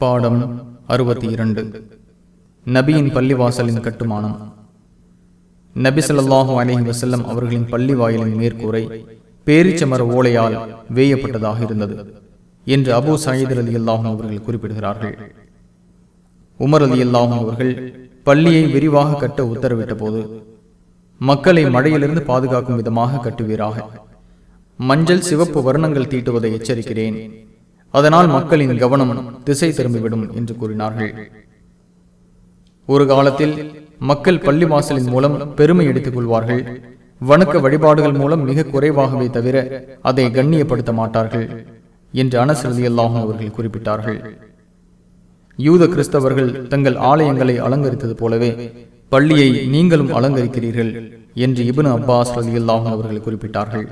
பாடம் அறுபத்தி இரண்டு. நபியின் பள்ளிவாசலின் கட்டுமானம். நபி சொல்லாஹு அலஹி வசல்லம் அவர்களின் பள்ளி வாயிலின் மேற்கூரை பேரிச்சமர ஓலையால் வேயப்பட்டதாக இருந்தது என்று அபூ சயீத் அலி அல்லாஹும் அவர்கள் குறிப்பிடுகிறார்கள். உமர் அலி அல்லாஹும் அவர்கள் பள்ளியை விரிவாக கட்ட உத்தரவிட்ட போது மக்களை மழையிலிருந்து பாதுகாக்கும் விதமாக கட்டுவீராக. மஞ்சள் சிவப்பு வர்ணங்கள் தீட்டுவதை எச்சரிக்கிறேன். அதனால் மக்களின் கவனம் திசை திரும்பிவிடும் என்று கூறினார்கள். ஒரு காலத்தில் மக்கள் பள்ளி வாசலின் மூலம் பெருமை எடுத்துக் கொள்வார்கள். வணக்க வழிபாடுகள் மூலம் மிக குறைவாகவே தவிர அதை கண்ணியப்படுத்த மாட்டார்கள் என்று அனசரதி அல்லாஹும் அவர்கள் குறிப்பிட்டார்கள். யூத கிறிஸ்தவர்கள் தங்கள் ஆலயங்களை அலங்கரித்தது போலவே பள்ளியை நீங்களும் அலங்கரிக்கிறீர்கள் என்று இப்னு அப்பாஸ் ரலியல்லாஹு அவர்கள் குறிப்பிட்டார்கள்.